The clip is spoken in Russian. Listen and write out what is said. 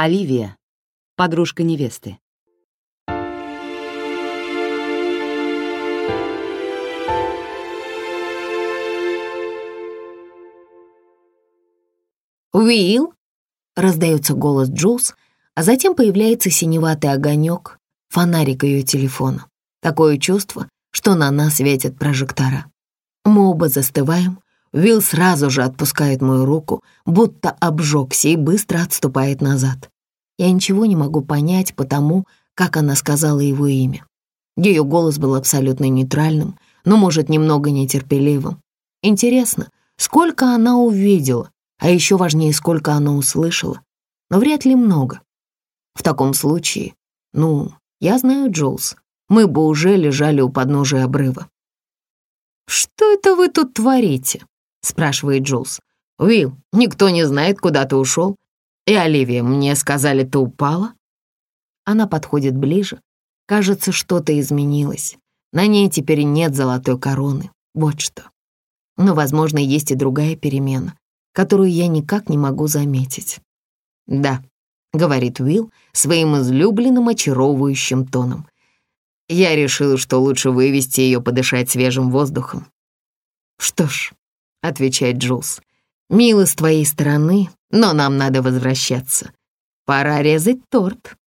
Оливия, подружка невесты. «Уилл!» — раздается голос Джулс, а затем появляется синеватый огонек, фонарик ее телефона. Такое чувство, что на нас светят прожектора. Мы оба застываем. Уилл сразу же отпускает мою руку, будто обжегся и быстро отступает назад. Я ничего не могу понять потому, как она сказала его имя. Ее голос был абсолютно нейтральным, но, может, немного нетерпеливым. Интересно, сколько она увидела, а еще важнее, сколько она услышала. Но вряд ли много. В таком случае, ну, я знаю, Джулс, мы бы уже лежали у подножия обрыва. «Что это вы тут творите?» — спрашивает Джулс. «Уилл, никто не знает, куда ты ушел. И, Оливия, мне сказали, ты упала?» Она подходит ближе. Кажется, что-то изменилось. На ней теперь нет золотой короны. Вот что. Но, возможно, есть и другая перемена, которую я никак не могу заметить. «Да», — говорит Уилл своим излюбленным очаровывающим тоном. «Я решил, что лучше вывести ее подышать свежим воздухом». «Что ж», — отвечает Джулс, «мило с твоей стороны, но нам надо возвращаться. Пора резать торт».